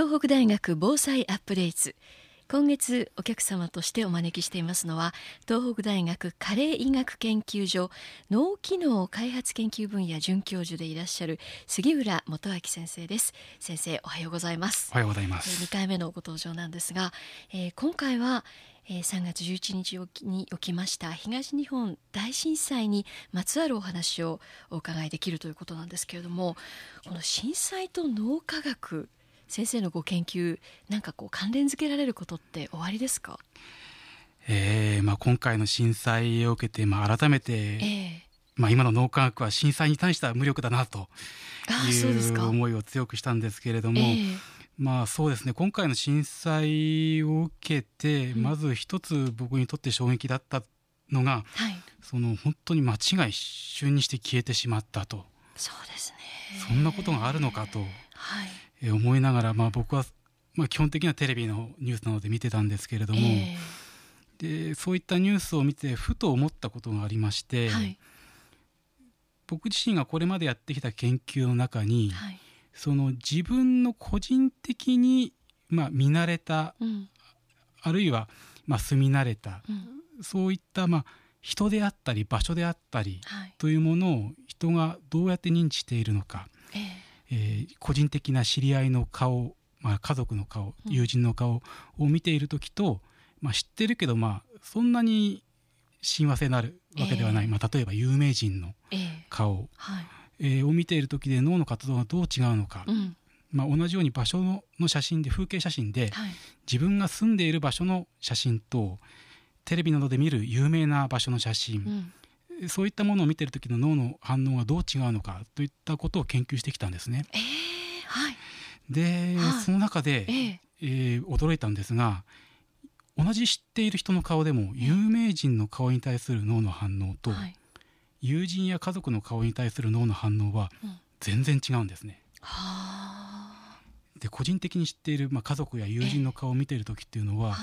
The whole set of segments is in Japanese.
東北大学防災アップデート。今月お客様としてお招きしていますのは東北大学加齢医学研究所脳機能開発研究分野准教授でいらっしゃる杉浦元明先生です。先生おはようございます。おはようございます。2回目のご登場なんですが、えー、今回はえー、3月11日に起きました東日本大震災にまつわるお話をお伺いできるということなんですけれどもこの震災と脳科学先生のご研究なんかこう関連づけられることっておありですか、えーまあ、今回の震災を受けて、まあ、改めて、えーまあ、今の脳科学は震災に対しては無力だなという思いを強くしたんですけれども、えー、まあそうですね。今回の震災を受けて、まず一つ僕にとって衝撃だったのが、はい、その本当に街が一瞬にして消えてしまったとそうですね。そんなことがあるのかと、はい、思いながら、まあ、僕は、まあ、基本的にはテレビのニュースなので見てたんですけれども、えー、でそういったニュースを見てふと思ったことがありまして、はい、僕自身がこれまでやってきた研究の中に、はい、その自分の個人的に、まあ、見慣れた、うん、あるいは、まあ、住み慣れた、うん、そういった、まあ、人であったり場所であったりというものを人がどうやって認知しているのか、えーえー、個人的な知り合いの顔、まあ、家族の顔友人の顔を見ている時と、まあ、知ってるけど、まあ、そんなに親和性のあるわけではない、えー、まあ、例えば有名人の顔、えーを見ている時で脳の活動がどう違うのか、うん、まあ、同じように場所の写真で風景写真で、はい、自分が住んでいる場所の写真とテレビなどで見る有名な場所の写真、うん。そういったものを見てる時の脳の反応がどう違うのかといったことを研究してきたんですね。えーはい、で、はい、その中で、えー、えー、驚いたんですが同じ知っている人の顔でも有名人の顔に対する脳の反応と、友人や家族の顔に対する脳の反応は全然違うんですね。うん、で個人的に知っている、まあ、家族や友人の顔を見ている時っていうのは、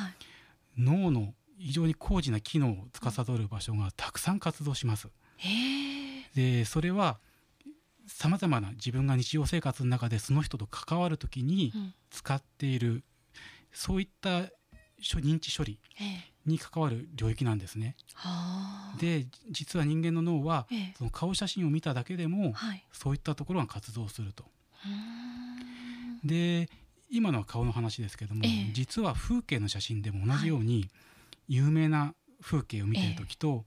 えー、脳の非常に高次な機能を司る場所がたくさん活動します。でそれはさまざまな自分が日常生活の中でその人と関わる時に使っている、うん、そういった認知処理に関わる領域なんですね。で実は人間の脳は、その顔写真を見ただけでも、はい、そういったところが活動すると。で今のは顔の話ですけども、実は風景の写真でも同じように、はい有名な風景を見てる時と、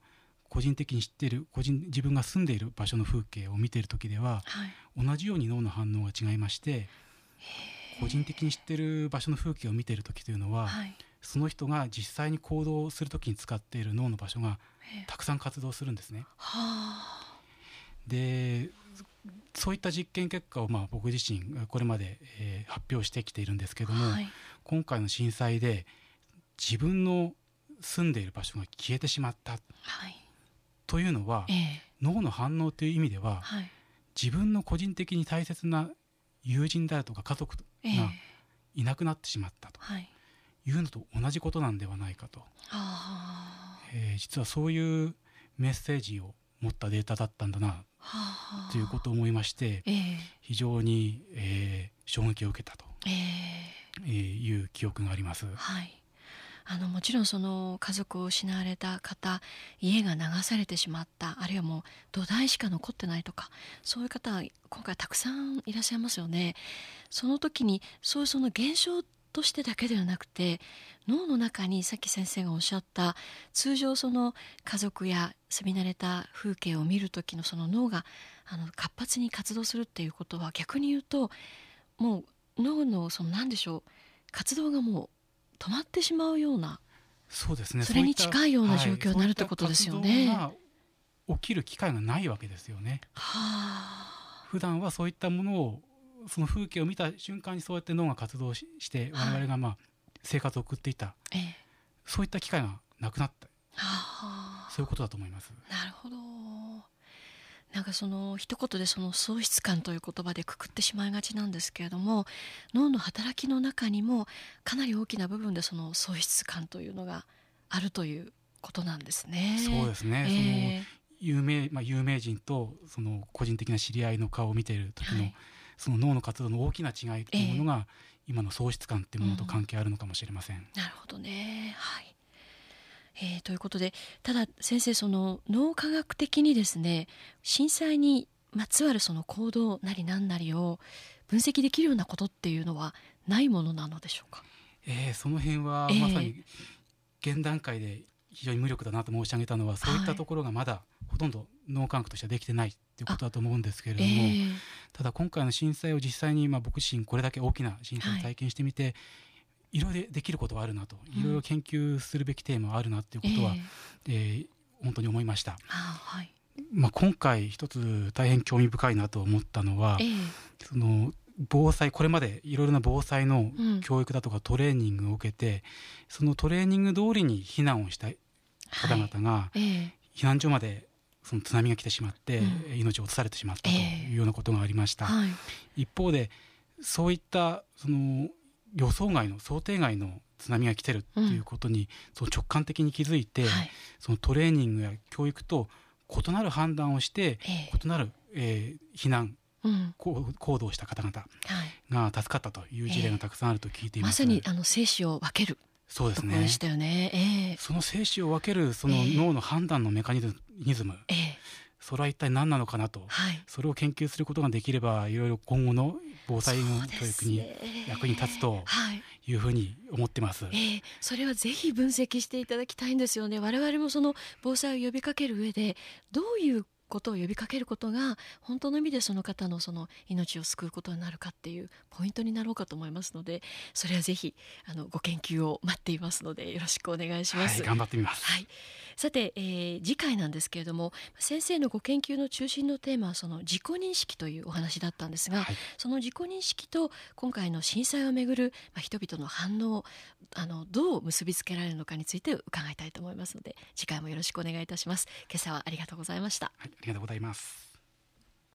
個人的に知っている個人自分が住んでいる場所の風景を見ている時では、はい、同じように脳の反応が違いまして個人的に知っている場所の風景を見ている時というのは、はい、その人が実際に行動する時に使っている脳の場所がたくさん活動するんですね。でそういった実験結果をまあ僕自身これまで、えー、発表してきているんですけども、はい、今回の震災で自分の住んでいる場所が消えてしまった、はい、というのは、えー、脳の反応という意味では、はい、自分の個人的に大切な友人であるとか家族がいなくなってしまったと。い。うのと同じことなんではないかと、えー、実はそういうメッセージを持ったデータだったんだなということを思いまして、えー、非常に、えー、衝撃を受けたと、えー、いう記憶があります。はいあのもちろんその家族を失われた方家が流されてしまったあるいはもう土台しか残ってないとかそういう方今回たくさんいらっしゃいますよね。その時にそういうその現象としてだけではなくて脳の中にさっき先生がおっしゃった通常その家族や住み慣れた風景を見る時のその脳があの活発に活動するっていうことは逆に言うともう脳のその何でしょう活動がもう止まってしまうようなそうですね。それに近いような状況になるってことですよね。はい、起きる機会がないわけですよね。はあ、普段はそういったものをその風景を見た瞬間にそうやって脳が活動して我々がまあ生活を送っていた、ええ、そういった機会がなくなった、はあ、そういうことだと思います。なるほどなんかその一言でその喪失感という言葉でくくってしまいがちなんですけれども脳の働きの中にもかなり大きな部分でその喪失感というのがあるということなんですね。そうですね、えー、その有名まあ、有名人とその個人的な知り合いの顔を見ている時の、はい、その脳の活動の大きな違いというものが今の喪失感っていうものと関係あるのかもしれません。うん、なるほどね、はいえー、ということでただ先生その脳科学的にですね震災にまつわるその行動なり何なりを分析できるようなことっていうのはないものなのでしょうか、えー、その辺はまさに現段階で非常に無力だなと申し上げたのは、そういったところがまだほとんど脳科学としてはできてないということだと思うんですけれども、えー、ただ今回の震災を実際にまあ僕自身これだけ大きな震災を体験してみて、はい、いろいろできることはあるなと、いろいろ研究するべきテーマはあるなということは、えー、えー、本当に思いました。はい。まあ、今回一つ大変興味深いなと思ったのは、えー、その防災これまでいろいろな防災の教育だとかトレーニングを受けて、うん、そのトレーニング通りに避難をした方々が、はい。避難所までその津波が来てしまって、うん、命を落とされてしまったというようなことがありました、えーはい、一方でそういったその予想外の想定外の津波が来てるっていうことに、うん、その直感的に気づいて、はい、そのトレーニングや教育と異なる判断をして、えー、異なる、えー、避難うん、行動した方々が助かったという事例がたくさんあると聞いています、えー、まさにあの生死を分けるそうですね。したよね。えー、その生死を分けるその脳の判断のメカニズム、えー、それは一体何なのかなと、はい、それを研究することができればいろいろ今後の防災の教育に役に立つとい。うふうに思ってます、えー、それはぜひ分析していただきたいんですよね。我々もその防災を呼びかける上でどういうことを呼びかけることが本当の意味でその方のその命を救うことになるかっていうポイントになろうかと思いますのでそれはぜひあのご研究を待っていますのでよろしくお願いします。はい、頑張ってみます、はい、さて、えー、次回なんですけれども先生のご研究の中心のテーマはその自己認識というお話だったんですが、はい、その自己認識と今回の震災をめぐる、まあ、人々の反応あのどう結びつけられるのかについて伺いたいと思いますので次回もよろしくお願いいたします。今朝はありがとうございました、はい、あありがとうございます。